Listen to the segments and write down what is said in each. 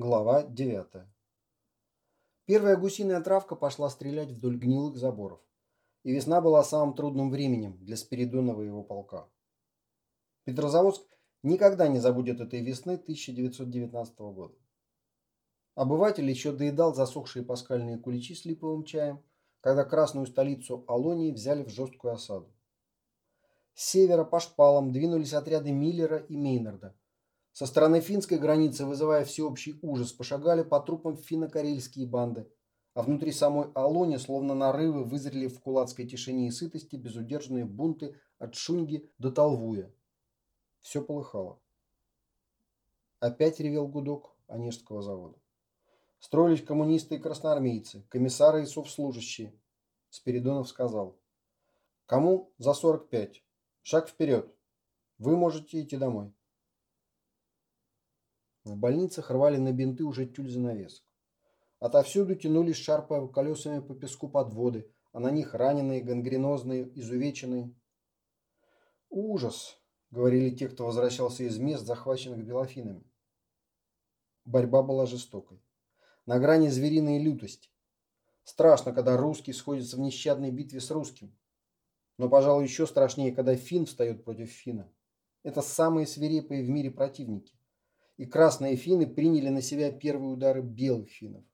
Глава 9. Первая гусиная травка пошла стрелять вдоль гнилых заборов. И весна была самым трудным временем для Спиридонова и его полка. Петрозаводск никогда не забудет этой весны 1919 года. Обыватель еще доедал засохшие паскальные куличи с липовым чаем, когда красную столицу Алонии взяли в жесткую осаду. С севера по шпалам двинулись отряды Миллера и Мейнарда – со стороны финской границы, вызывая всеобщий ужас, пошагали по трупам финно-карельские банды, а внутри самой Алони, словно нарывы, вызрели в кулацкой тишине и сытости безудержные бунты от Шуньги до Толвуя. Все полыхало. Опять ревел гудок Онежского завода. Строились коммунисты и красноармейцы, комиссары и совслужащие. Спиридонов сказал. Кому за 45? Шаг вперед. Вы можете идти домой. В больницах рвали на бинты уже тюль занавесок. Отовсюду тянулись, шарпая колесами по песку подводы, а на них раненые, гангренозные, изувеченные. «Ужас!» — говорили те, кто возвращался из мест, захваченных белофинами. Борьба была жестокой. На грани звериной лютости. Страшно, когда русский сходится в нещадной битве с русским. Но, пожалуй, еще страшнее, когда фин встает против фина. Это самые свирепые в мире противники и красные финны приняли на себя первые удары белых финнов.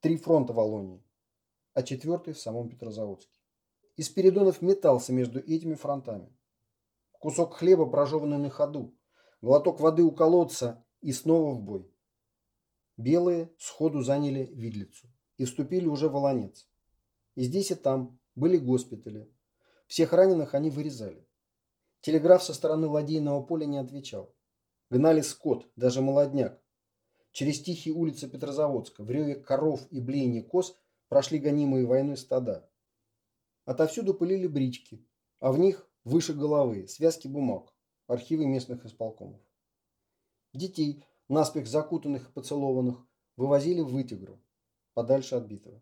Три фронта в Алонии, а четвертый в самом Петрозаводске. И Спиридонов метался между этими фронтами. Кусок хлеба, прожеванный на ходу, глоток воды у колодца и снова в бой. Белые сходу заняли Видлицу и вступили уже в Олонец. И здесь и там были госпитали. Всех раненых они вырезали. Телеграф со стороны ладейного поля не отвечал. Гнали скот, даже молодняк. Через тихие улицы Петрозаводска, в реве коров и блеяние коз прошли гонимые войной стада. Отовсюду пылили брички, а в них, выше головы, связки бумаг, архивы местных исполкомов. Детей, наспех закутанных и поцелованных, вывозили в Вытигру, подальше от битвы.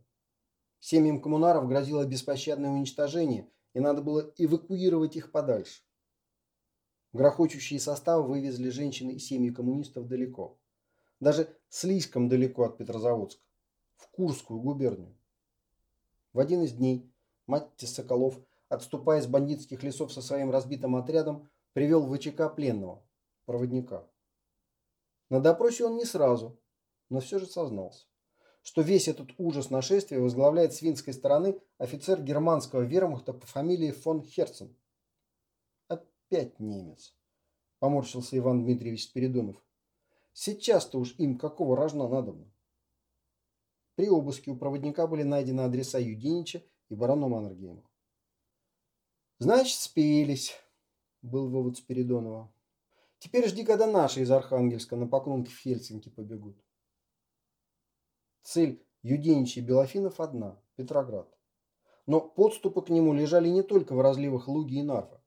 Семьям коммунаров грозило беспощадное уничтожение, и надо было эвакуировать их подальше. Грохочущие составы вывезли женщины и семьи коммунистов далеко. Даже слишком далеко от Петрозаводска. В Курскую губернию. В один из дней Маттис Соколов, отступая из бандитских лесов со своим разбитым отрядом, привел в ВЧК пленного, проводника. На допросе он не сразу, но все же сознался, что весь этот ужас нашествия возглавляет с финской стороны офицер германского вермахта по фамилии фон Херцен опять немец. Поморщился Иван Дмитриевич Спиридонов. Сейчас-то уж им какого рожна надобно. При обыске у проводника были найдены адреса Юдинича и барона Маннергейма. «Значит, спелись», – был вывод Спиридонова. «Теперь жди, когда наши из Архангельска на поклонки в Хельсинки побегут». Цель Юденича и Белофинов одна – Петроград. Но подступы к нему лежали не только в разливах Луги и Нарва.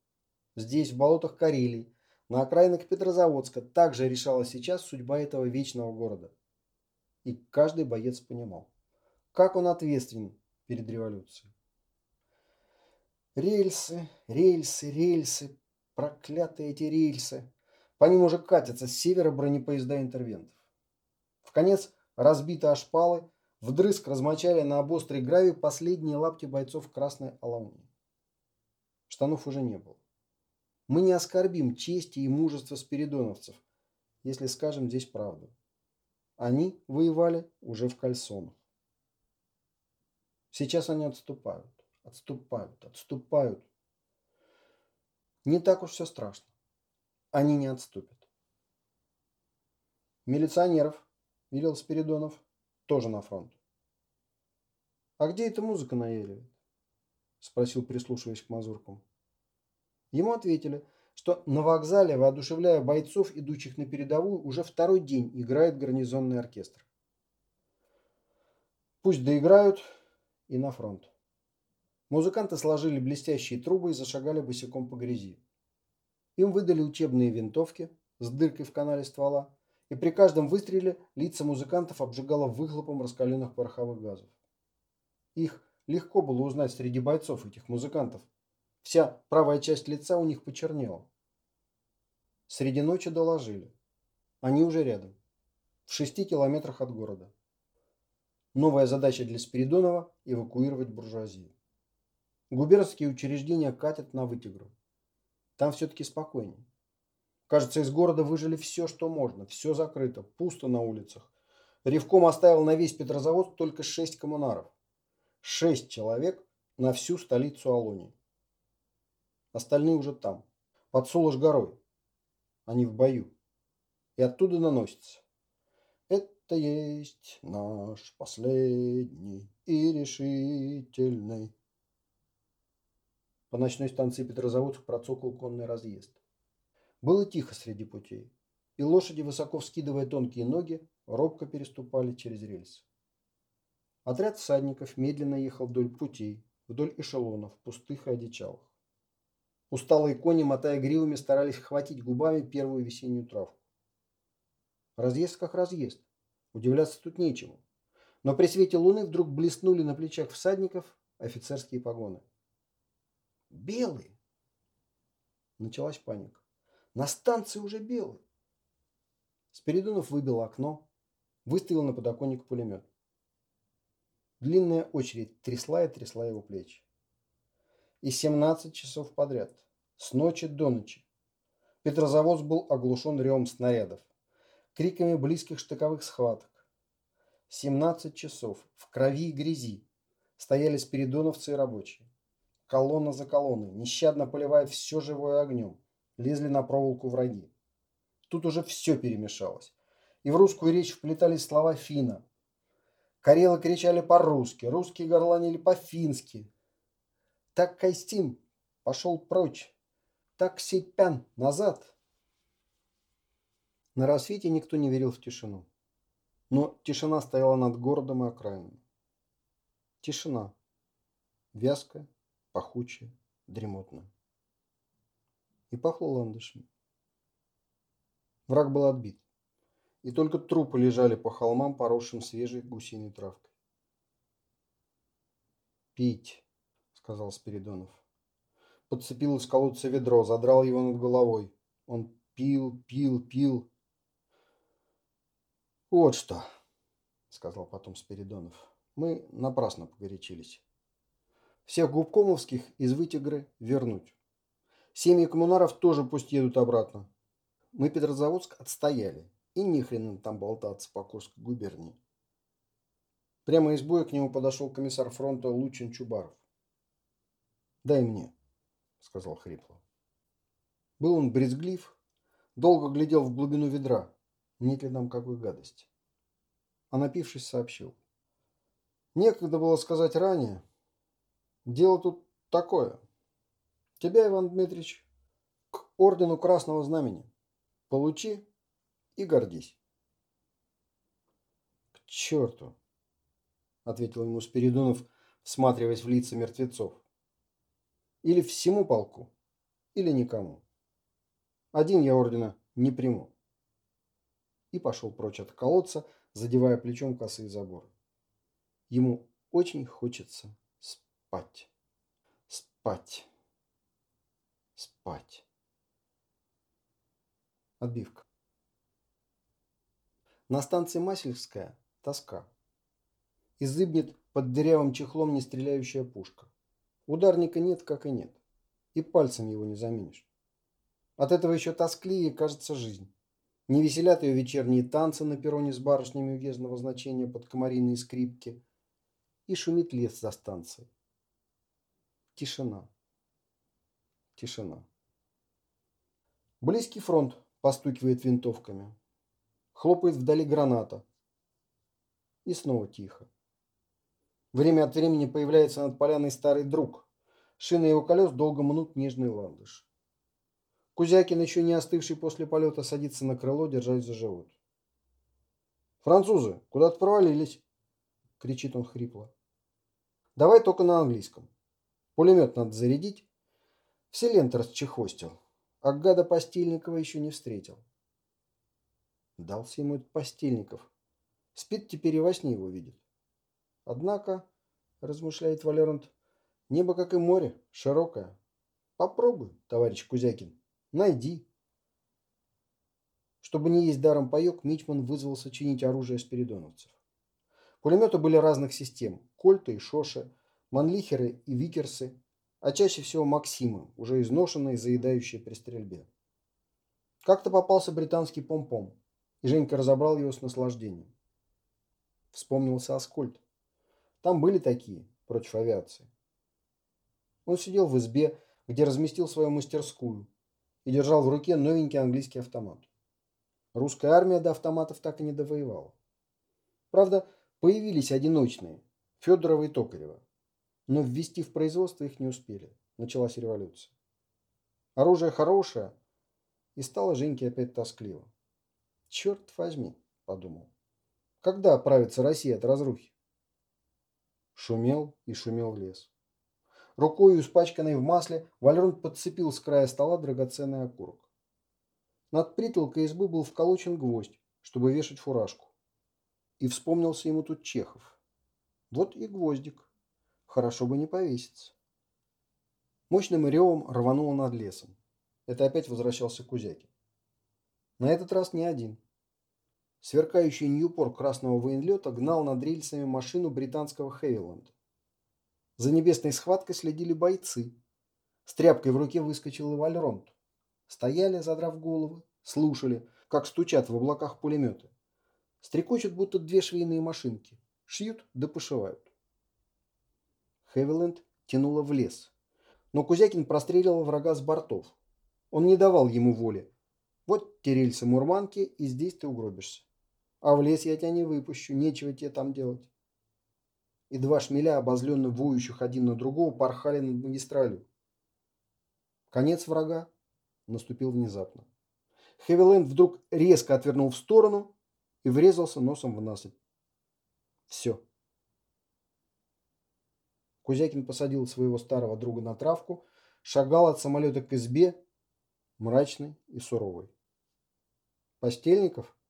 Здесь, в болотах Карелии, на окраинах Петрозаводска, также решалась сейчас судьба этого вечного города. И каждый боец понимал, как он ответственен перед революцией. Рельсы, рельсы, рельсы, проклятые эти рельсы. По ним уже катятся с севера бронепоезда интервентов. В конец разбиты ошпалы, вдрызг размочали на обострый гравий последние лапти бойцов Красной Алауни. Штанов уже не было. Мы не оскорбим чести и мужества спиридоновцев, если скажем здесь правду. Они воевали уже в кальсонах. Сейчас они отступают, отступают, отступают. Не так уж все страшно. Они не отступят. Милиционеров, велел Спиридонов, тоже на фронт. «А где эта музыка наеливает?» – спросил, прислушиваясь к мазуркам. Ему ответили, что на вокзале, воодушевляя бойцов, идущих на передовую, уже второй день играет гарнизонный оркестр. Пусть доиграют и на фронт. Музыканты сложили блестящие трубы и зашагали босиком по грязи. Им выдали учебные винтовки с дыркой в канале ствола, и при каждом выстреле лица музыкантов обжигало выхлопом раскаленных пороховых газов. Их легко было узнать среди бойцов этих музыкантов, Вся правая часть лица у них почернела. Среди ночи доложили. Они уже рядом. в шести километрах от города. Новая задача для Спиридонова – эвакуировать буржуазию. Губернские учреждения катят на вытигру. Там все-таки спокойнее. Кажется, из города выжили все, что можно. Все закрыто, пусто на улицах. Ревком оставил на весь Петрозаводск только шесть коммунаров. Шесть человек на всю столицу Алонии. Остальные уже там, под Солош горой. Они в бою. И оттуда наносятся. Это есть наш последний и решительный. По ночной станции Петрозаводск процокал конный разъезд. Было тихо среди путей, и лошади, высоко вскидывая тонкие ноги, робко переступали через рельсы. Отряд всадников медленно ехал вдоль путей, вдоль эшелонов, пустых и одичалых. Усталые кони, мотая гривами, старались хватить губами первую весеннюю травку. Разъезд как разъезд. Удивляться тут нечему. Но при свете луны вдруг блеснули на плечах всадников офицерские погоны. Белые! Началась паника. На станции уже белые. Спиридонов выбил окно, выставил на подоконник пулемет. Длинная очередь трясла и трясла его плечи. И 17 часов подряд, с ночи до ночи, Петрозаводск был оглушен ревом снарядов, криками близких штыковых схваток. 17 часов в крови и грязи стояли спиридоновцы и рабочие. Колонна за колонной, нещадно поливая все живое огнем, лезли на проволоку враги. Тут уже все перемешалось. И в русскую речь вплетались слова финна. Карелы кричали по-русски, русские горланили по-фински. Так Кайстин пошел прочь, так Сипян назад. На рассвете никто не верил в тишину. Но тишина стояла над городом и окраинами. Тишина. Вязкая, пахучая, дремотная. И пахло ландышами. Враг был отбит. И только трупы лежали по холмам, поросшим свежей гусиной травкой. «Пить», — сказал Спиридонов. Подцепил из колодца ведро, задрал его над головой. Он пил, пил, пил. «Вот что», — сказал потом Спиридонов. «Мы напрасно погорячились. Всех губкомовских из Вытигры вернуть. Семьи коммунаров тоже пусть едут обратно. Мы Петрозаводск отстояли, и ни хрена там болтаться по Курской губернии. Прямо из боя к нему подошел комиссар фронта Лучин Чубаров. «Дай мне», — сказал хрипло. Был он брезглив, долго глядел в глубину ведра, нет ли там какой гадости. А напившись, сообщил. Некогда было сказать ранее. Дело тут такое. Тебя, Иван Дмитриевич, к ордену Красного Знамени. Получи и гордись. К черту, ответил ему Спиридонов, всматриваясь в лица мертвецов. Или всему полку, или никому. Один я ордена не приму. И пошел прочь от колодца, задевая плечом косые заборы. Ему очень хочется спать. Спать. Спать. Отбивка. На станции Масельская тоска. Изыбнет под дырявым чехлом нестреляющая пушка. Ударника нет, как и нет. И пальцем его не заменишь. От этого еще тоскливее кажется жизнь. Не веселят ее вечерние танцы на перроне с барышнями уездного значения под комариные скрипки. И шумит лес за станцией. Тишина. Тишина. Близкий фронт постукивает винтовками. Хлопает вдали граната. И снова тихо. Время от времени появляется над поляной старый друг. Шины его колес долго мнут нежный ландыш. Кузякин, еще не остывший после полета, садится на крыло, держась за живот. «Французы, куда-то провалились!» – кричит он хрипло. «Давай только на английском. Пулемет надо зарядить. Все ленты расчехвостил а гада Постельникова еще не встретил. Дался ему этот Постельников. Спит теперь и во сне его видит. Однако, размышляет Валерант, небо, как и море, широкое. Попробуй, товарищ Кузякин, найди. Чтобы не есть даром паек, Мичман вызвался чинить оружие спиридоновцев. Пулеметы были разных систем – Кольты и Шоши, Манлихеры и Викерсы, а чаще всего Максимы, уже изношенные, заедающие при стрельбе. Как-то попался британский пом-пом, и Женька разобрал его с наслаждением. Вспомнился Аскольд. Там были такие, против авиации. Он сидел в избе, где разместил свою мастерскую, и держал в руке новенький английский автомат. Русская армия до автоматов так и не довоевала. Правда, появились одиночные, Федорова и Токарева, но ввести в производство их не успели. Началась революция. Оружие хорошее, и стало Женьке опять тоскливо. «Черт возьми», – подумал, – «когда оправится Россия от разрухи?» Шумел и шумел лес. Рукой, испачканной в масле, Валерон подцепил с края стола драгоценный окурок. Над притолкой избы был вколочен гвоздь, чтобы вешать фуражку. И вспомнился ему тут Чехов. Вот и гвоздик. Хорошо бы не повеситься. Мощным ревом рвануло над лесом. Это опять возвращался Кузякин. На этот раз не один. Сверкающий Ньюпор красного военлета гнал над рельсами машину британского Хейланда. За небесной схваткой следили бойцы. С тряпкой в руке выскочил и Вальронт. Стояли, задрав головы, слушали, как стучат в облаках пулеметы. Стрекочут, будто две швейные машинки. Шьют да пошивают. Хевиленд тянуло в лес. Но Кузякин простреливал врага с бортов. Он не давал ему воли. Вот те рельсы Мурманки, и здесь ты угробишься. А в лес я тебя не выпущу, нечего тебе там делать. И два шмеля, обозленно воющих один на другого, порхали над магистралью. Конец врага наступил внезапно. Хевиленд вдруг резко отвернул в сторону и врезался носом в насыпь. Все. Кузякин посадил своего старого друга на травку, шагал от самолета к избе, мрачный и суровый. «Постельников?» –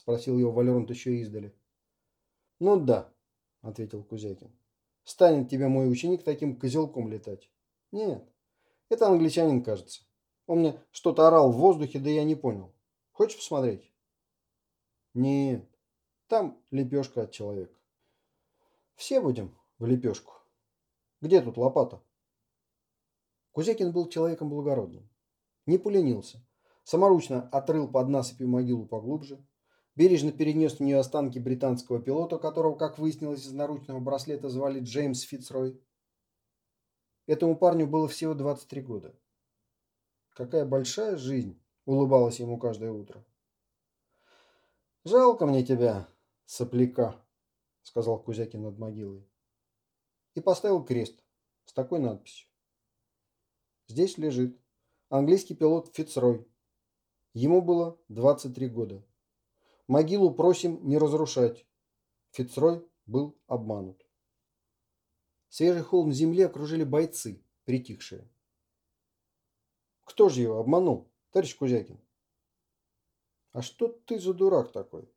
спросил его Валеронт еще издали. «Ну да», – ответил Кузякин. «Станет тебе мой ученик таким козелком летать?» «Нет, это англичанин, кажется. Он мне что-то орал в воздухе, да я не понял. Хочешь посмотреть? Нет, там лепешка от человека. Все будем в лепешку. Где тут лопата? Кузякин был человеком благородным. Не поленился. Саморучно отрыл под насыпью могилу поглубже. Бережно перенес в нее останки британского пилота, которого, как выяснилось из наручного браслета, звали Джеймс Фицрой. Этому парню было всего 23 года. Какая большая жизнь, улыбалась ему каждое утро. Жалко мне тебя, сопляка, сказал Кузякин над могилой. И поставил крест с такой надписью. Здесь лежит английский пилот Фицрой. Ему было 23 года. Могилу просим не разрушать. Фицрой был обманут. Свежий холм земли окружили бойцы, притихшие. Кто же его обманул, товарищ Кузякин? А что ты за дурак такой?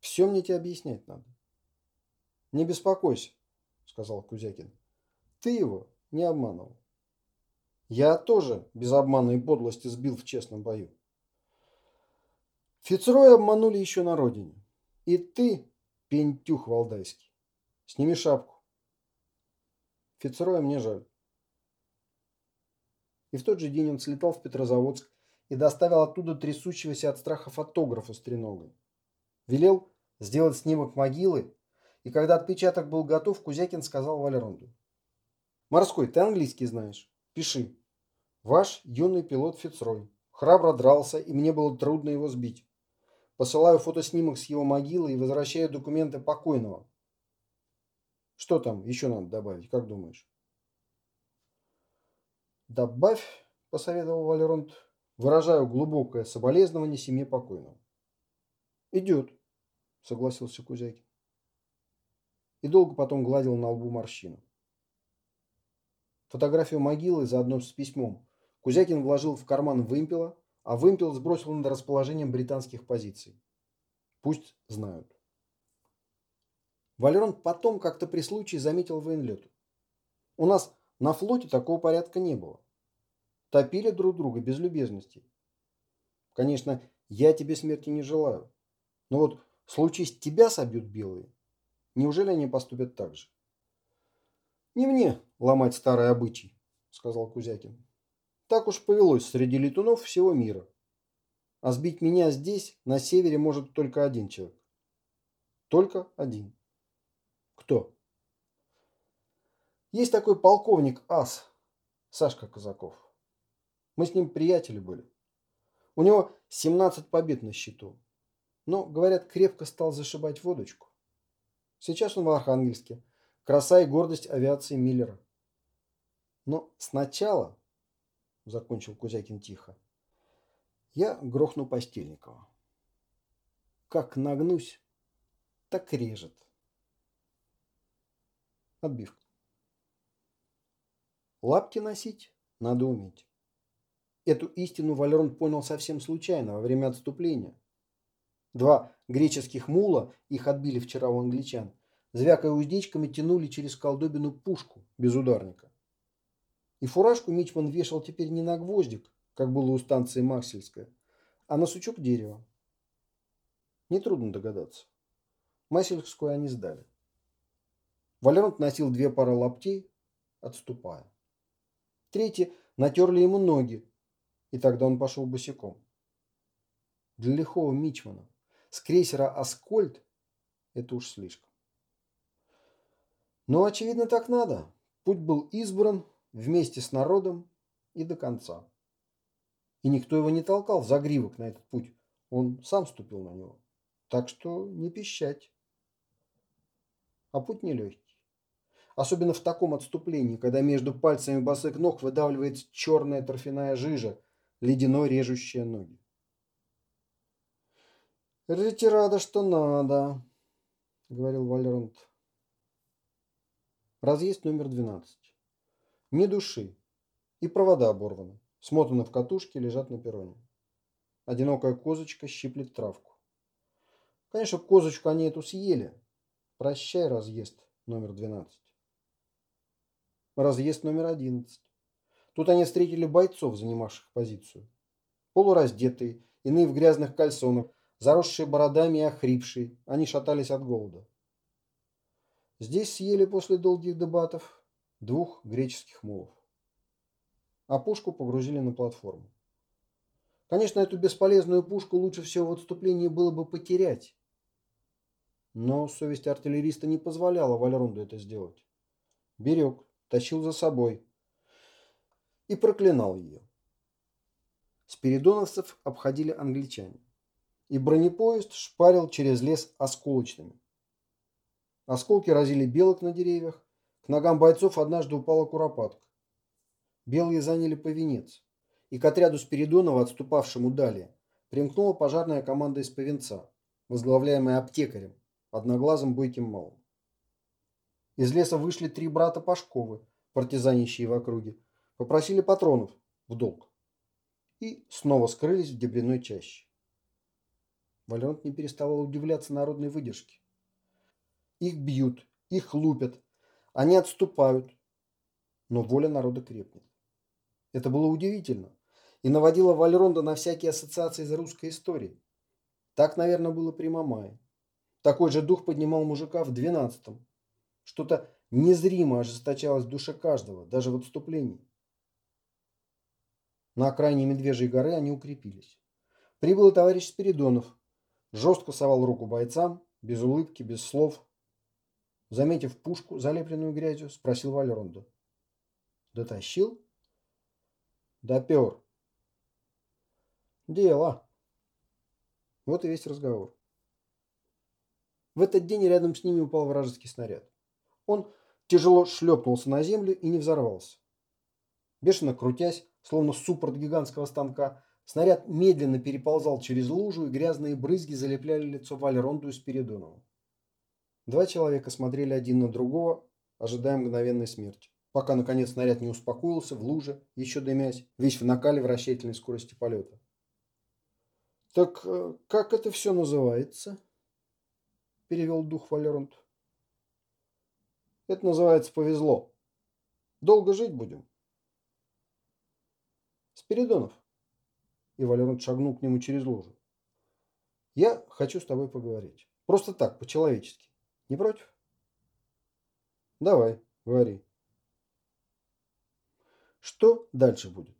Все мне тебе объяснять надо. Не беспокойся, сказал Кузякин. Ты его не обманывал. Я тоже без обмана и подлости сбил в честном бою. Фицроя обманули еще на родине. И ты, пентюх валдайский, сними шапку. Фицроя мне жаль. И в тот же день он слетал в Петрозаводск и доставил оттуда трясущегося от страха фотографа с треногой. Велел сделать снимок могилы, и когда отпечаток был готов, Кузякин сказал Валеронду. «Морской, ты английский знаешь? Пиши. Ваш юный пилот Фицрой. Храбро дрался, и мне было трудно его сбить. Посылаю фотоснимок с его могилы и возвращаю документы покойного. Что там еще надо добавить, как думаешь?» «Добавь», – посоветовал Валеронт, – «выражаю глубокое соболезнование семье покойного». «Идет», – согласился Кузякин. И долго потом гладил на лбу морщину. Фотографию могилы заодно с письмом Кузякин вложил в карман вымпела, а вымпел сбросил над расположением британских позиций. Пусть знают. Валерон потом как-то при случае заметил военлету. У нас на флоте такого порядка не было. Топили друг друга без любезностей. Конечно, я тебе смерти не желаю. Но вот случись тебя собьют белые, неужели они поступят так же? Не мне ломать старый обычай, сказал Кузякин. Так уж повелось среди летунов всего мира. А сбить меня здесь, на севере, может только один человек. Только один. Кто? Есть такой полковник Ас, Сашка Казаков. Мы с ним приятели были. У него 17 побед на счету. Но, говорят, крепко стал зашибать водочку. Сейчас он в Архангельске. Краса и гордость авиации Миллера. Но сначала, закончил Кузякин тихо, я грохну Постельникова. Как нагнусь, так режет. Отбивка. Лапки носить надо уметь. Эту истину Валерон понял совсем случайно, во время отступления. Два греческих мула, их отбили вчера у англичан, звякая уздечками, тянули через колдобину пушку без ударника. И фуражку Мичман вешал теперь не на гвоздик, как было у станции Максельская, а на сучок дерева. Нетрудно догадаться. Масельскую они сдали. Валерант носил две пары лаптей, отступая. Третьи натерли ему ноги, и тогда он пошел босиком. Для лихого мичмана с крейсера «Аскольд» это уж слишком. Но, очевидно, так надо. Путь был избран вместе с народом и до конца. И никто его не толкал в загривок на этот путь. Он сам ступил на него. Так что не пищать. А путь нелегкий. Особенно в таком отступлении, когда между пальцами босых ног выдавливается черная торфяная жижа, ледяной режущая ноги. «Ретирада, что надо», — говорил Вальронт. Разъезд номер 12. Ни души. И провода оборваны. Смотаны в катушке, лежат на перроне. Одинокая козочка щиплет травку. Конечно, козочку они эту съели. Прощай, разъезд номер 12. Разъезд номер 11. Тут они встретили бойцов, занимавших позицию. Полураздетые, иные в грязных кальсонах, заросшие бородами и охрипшие, они шатались от голода. Здесь съели после долгих дебатов двух греческих мулов а пушку погрузили на платформу. Конечно, эту бесполезную пушку лучше всего в отступлении было бы потерять. Но совесть артиллериста не позволяла Вальронду это сделать. Берег, тащил за собой и проклинал ее. Спиридоновцев обходили англичане, и бронепоезд шпарил через лес осколочными. Осколки разили белок на деревьях, к ногам бойцов однажды упала куропатка. Белые заняли Повенец, и к отряду Спиридонова, отступавшему далее, примкнула пожарная команда из Повенца, возглавляемая аптекарем, одноглазым бойким малым. Из леса вышли три брата Пашковы, партизанищие в округе, попросили патронов в долг и снова скрылись в дебряной чаще. Валерант не переставал удивляться народной выдержке. Их бьют, их лупят, они отступают, но воля народа крепнет. Это было удивительно и наводило Вальронда на всякие ассоциации из русской истории. Так, наверное, было при Мамае. Такой же дух поднимал мужика в двенадцатом. Что-то незримо ожесточалось в душе каждого, даже в отступлении. На окраине Медвежьей горы они укрепились. Прибыл и товарищ Спиридонов. Жестко совал руку бойцам, без улыбки, без слов. Заметив пушку, залепленную грязью, спросил Вальронда. «Дотащил?» Допер. Дело. Вот и весь разговор. В этот день рядом с ними упал вражеский снаряд. Он тяжело шлепнулся на землю и не взорвался. Бешено крутясь, словно суппорт гигантского станка, снаряд медленно переползал через лужу, и грязные брызги залепляли лицо Валеронду и Спиридонову. Два человека смотрели один на другого, ожидая мгновенной смерти пока, наконец, снаряд не успокоился в луже, еще дымясь, весь в накале вращательной скорости полета. «Так э, как это все называется?» – перевел дух Валерант. «Это называется повезло. Долго жить будем?» «Спиридонов, и Валерон шагнул к нему через ложу. «Я хочу с тобой поговорить. Просто так, по-человечески. Не против?» «Давай, говори». «Что дальше будет?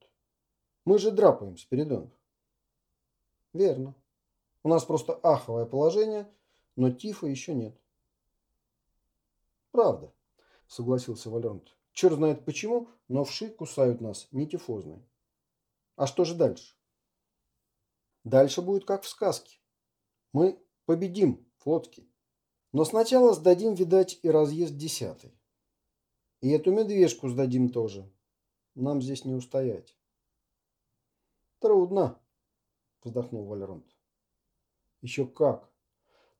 Мы же драпаем, Спиридонов». «Верно. У нас просто аховое положение, но тифа еще нет». «Правда», — согласился Валерант. «Черт знает почему, но вши кусают нас не тифозные». «А что же дальше?» «Дальше будет как в сказке. Мы победим, флотки. Но сначала сдадим, видать, и разъезд десятый. И эту медвежку сдадим тоже. Нам здесь не устоять». «Трудно», — вздохнул Валерант. «Еще как.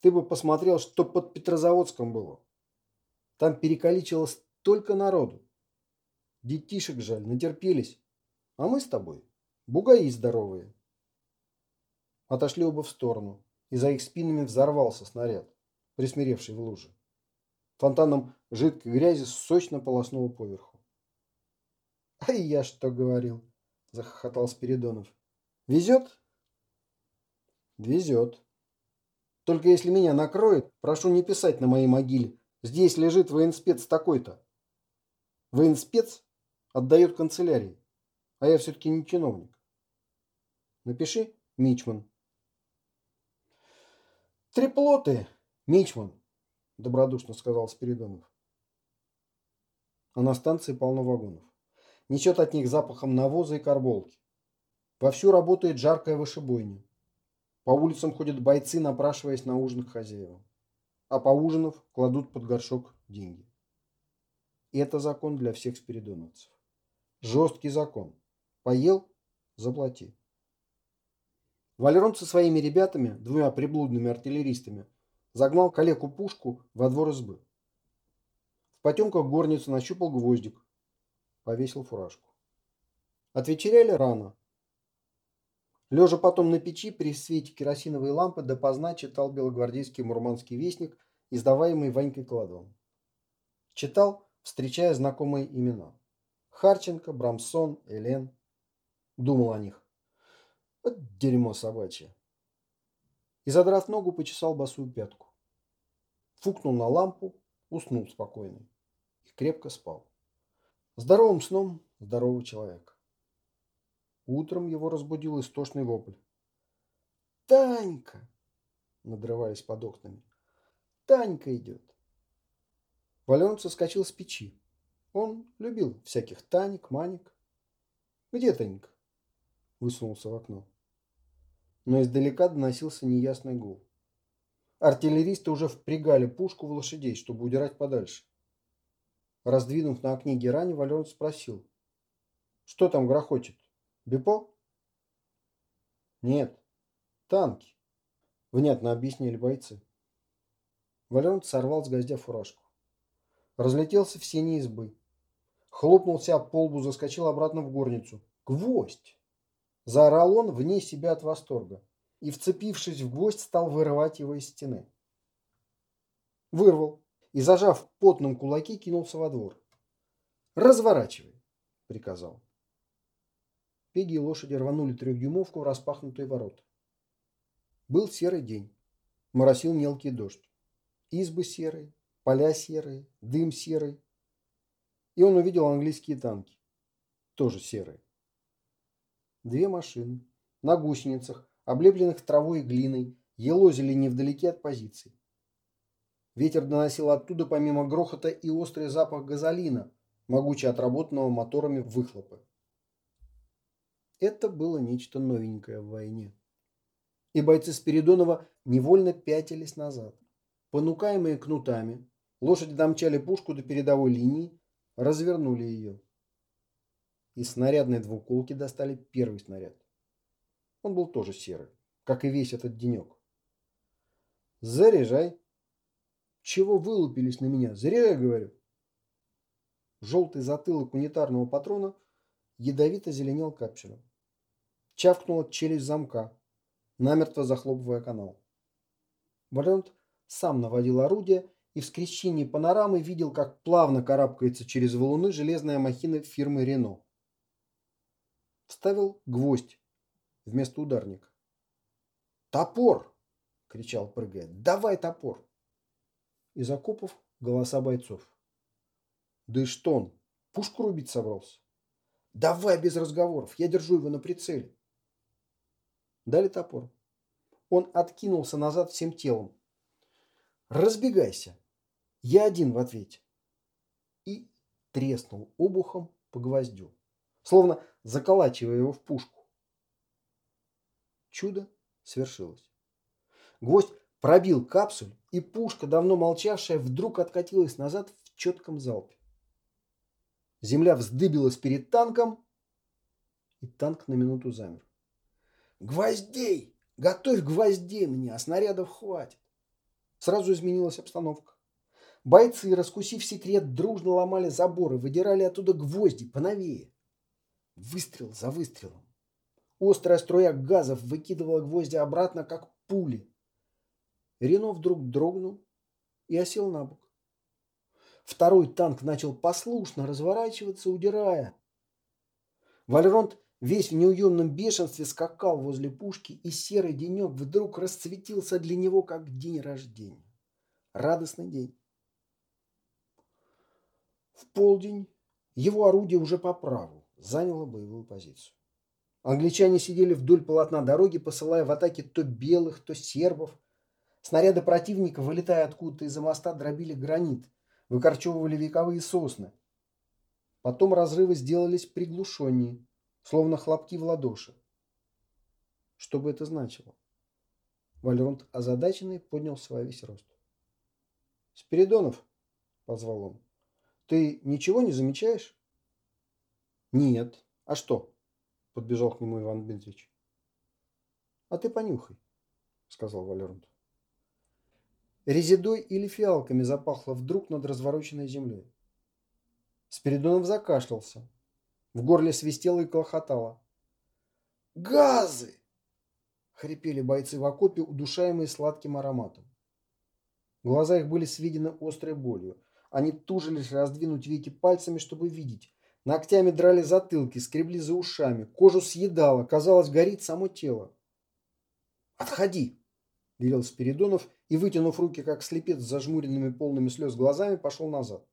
Ты бы посмотрел, что под Петрозаводском было. Там перекаличилось столько народу. Детишек жаль, натерпелись. А мы с тобой бугаи здоровые. Отошли оба в сторону, и за их спинами взорвался снаряд, присмиревший в луже. Фонтаном жидкой грязи сочно полоснуло поверху. «А я что говорил?» – захохотал Спиридонов. «Везет?» «Везет. Только если меня накроет, прошу не писать на моей могиле Здесь лежит военспец такой-то. Военспец отдает канцелярии, а я все-таки не чиновник. Напиши Мичман. Треплоты, Мичман, добродушно сказал Спиридонов. А на станции полно вагонов. Несет от них запахом навоза и карболки. Вовсю работает жаркая вышибойня. По улицам ходят бойцы, напрашиваясь на ужин к хозяевам а поужинав, кладут под горшок деньги. И это закон для всех спиридоновцев. Жесткий закон. Поел – заплати. Валерон со своими ребятами, двумя приблудными артиллеристами, загнал калеку пушку во двор избы. В потемках горницы нащупал гвоздик, повесил фуражку. Отвечеряли рано. Лежа потом на печи при свете керосиновой лампы допоздна читал белогвардейский мурманский вестник, издаваемый Ванькой Кладовым. Читал, встречая знакомые имена. Харченко, Брамсон, Элен. Думал о них. Вот дерьмо собачье. И, задрав ногу, почесал босую пятку. Фукнул на лампу, уснул спокойно. И крепко спал. Здоровым сном здорового человека. Утром его разбудил истошный вопль. «Танька!» – надрывались под окнами. «Танька идет!» Вален соскочил с печи. Он любил всяких Танек, Маник. «Где Танька?» – высунулся в окно. Но издалека доносился неясный гул. Артиллеристы уже впрягали пушку в лошадей, чтобы удирать подальше. Раздвинув на окне герань, Валерон спросил. «Что там грохочет?» Бипо? Нет, танки, внятно объяснили бойцы. Валерон сорвал с гвоздя фуражку. Разлетелся в сени избы. Хлопнулся об полбу, заскочил обратно в горницу. Гвоздь! Заорал он вне себя от восторга и, вцепившись в гвоздь, стал вырывать его из стены. Вырвал и, зажав потным кулаки, кинулся во двор. «Разворачивай!» – приказал. Пеги и лошади рванули трехдюймовку в распахнутые ворота. Был серый день. Моросил мелкий дождь. Избы серые, поля серые, дым серый. И он увидел английские танки. Тоже серые. Две машины. На гусеницах, облепленных травой и глиной, елозили невдалеке от позиций. Ветер доносил оттуда помимо грохота и острый запах газолина, могуче отработанного моторами выхлопа. Это было нечто новенькое в войне. И бойцы Спиридонова невольно пятились назад. Понукаемые кнутами, лошади домчали пушку до передовой линии, развернули ее. Из снарядной двуколки достали первый снаряд. Он был тоже серый, как и весь этот денек. «Заряжай!» «Чего вылупились на меня? Я говорю!» Желтый затылок унитарного патрона ядовито зеленел капчером. Чавкнула челюсть замка, намертво захлопывая канал. Валент сам наводил орудие и в скрещении панорамы видел, как плавно карабкается через валуны железная махина фирмы Рено. Вставил гвоздь вместо ударника. «Топор!» – кричал, прыгая. «Давай топор!» Из окопов голоса бойцов. «Да и что он? Пушку рубить собрался?» «Давай без разговоров, я держу его на прицеле!» Дали топор. Он откинулся назад всем телом. «Разбегайся! Я один в ответе!» И треснул обухом по гвоздю, словно заколачивая его в пушку. Чудо свершилось. Гвоздь пробил капсуль, и пушка, давно молчавшая, вдруг откатилась назад в четком залпе. Земля вздыбилась перед танком, и танк на минуту замер. «Гвоздей! Готовь гвоздей мне, а снарядов хватит!» Сразу изменилась обстановка. Бойцы, раскусив секрет, дружно ломали заборы, выдирали оттуда гвозди поновее. Выстрел за выстрелом. Острая струя газов выкидывала гвозди обратно, как пули. Рено вдруг дрогнул и осел на бок. Второй танк начал послушно разворачиваться, удирая. Вальронт весь в неуемном бешенстве скакал возле пушки, и серый денек вдруг расцветился для него, как день рождения. Радостный день. В полдень его орудие уже по праву заняло боевую позицию. Англичане сидели вдоль полотна дороги, посылая в атаки то белых, то сербов. Снаряды противника, вылетая откуда-то из-за моста, дробили гранит, выкорчевывали вековые сосны. Потом разрывы сделались приглушеннее, словно хлопки в ладоши. Что бы это значило? Вальронт озадаченный поднял свой весь рост. «Спиридонов!» – позвал он. «Ты ничего не замечаешь?» «Нет. А что?» Подбежал к нему Иван Дмитриевич. А ты понюхай, сказал Валерант. Резидой или фиалками запахло вдруг над развороченной землей. Спиридонов закашлялся. В горле свистело и клохотало. «Газы!» — хрипели бойцы в окопе, удушаемые сладким ароматом. Глаза их были сведены острой болью. Они тужились раздвинуть веки пальцами, чтобы видеть, Ногтями драли затылки, скребли за ушами, кожу съедало, казалось, горит само тело. «Отходи!» – велел Спиридонов и, вытянув руки, как слепец с зажмуренными полными слез глазами, пошел назад.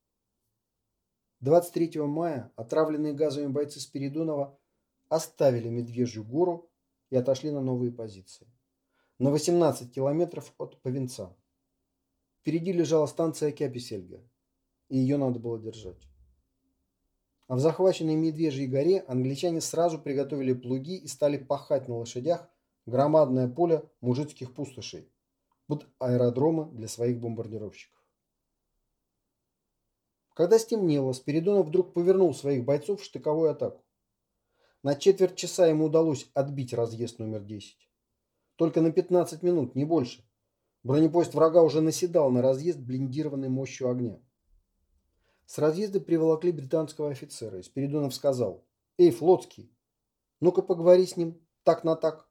23 мая отравленные газовыми бойцы Спиридонова оставили Медвежью гору и отошли на новые позиции. На 18 километров от Повинца. Впереди лежала станция Кяписельга, и ее надо было держать. А в захваченной Медвежьей горе англичане сразу приготовили плуги и стали пахать на лошадях громадное поле мужицких пустошей под аэродромы для своих бомбардировщиков. Когда стемнело, Спиридонов вдруг повернул своих бойцов в штыковую атаку. На четверть часа ему удалось отбить разъезд номер 10. Только на 15 минут, не больше. Бронепоезд врага уже наседал на разъезд, блиндированный мощью огня. С разъезда приволокли британского офицера, и Спиридонов сказал, «Эй, флотский, ну-ка поговори с ним, так на так».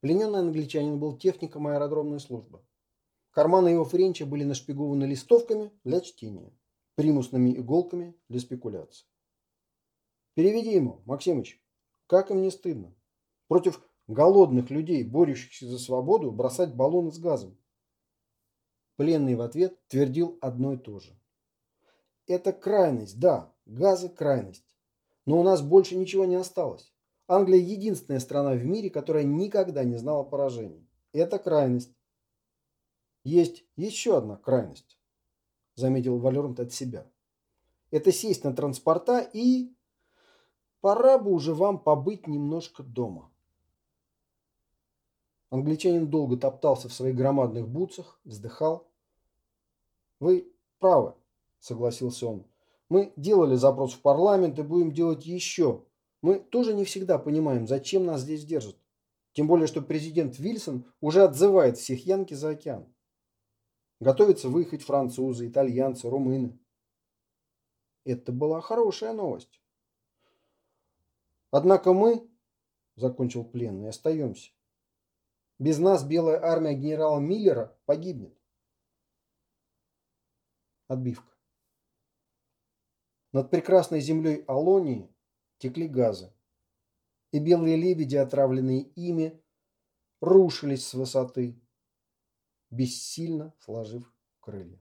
Плененный англичанин был техником аэродромной службы. Карманы его френча были нашпигованы листовками для чтения, примусными иголками для спекуляций. Переведи ему, Максимыч, как им не стыдно. Против голодных людей, борющихся за свободу, бросать баллоны с газом. Пленный в ответ твердил одно и то же. Это крайность, да, газы крайность. Но у нас больше ничего не осталось. Англия единственная страна в мире, которая никогда не знала поражений. Это крайность. Есть еще одна крайность, заметил Валерант от себя. Это сесть на транспорта и... Пора бы уже вам побыть немножко дома. Англичанин долго топтался в своих громадных бутсах, вздыхал. Вы правы, согласился он. Мы делали запрос в парламент и будем делать еще. Мы тоже не всегда понимаем, зачем нас здесь держат. Тем более, что президент Вильсон уже отзывает всех янки за океан. Готовятся выехать французы, итальянцы, румыны. Это была хорошая новость. Однако мы, закончил пленный, остаемся. Без нас белая армия генерала Миллера погибнет. Отбивка. Над прекрасной землей Алонии текли газы. и белые лебеди, отравленные ими, рушились с высоты, бессильно сложив крылья.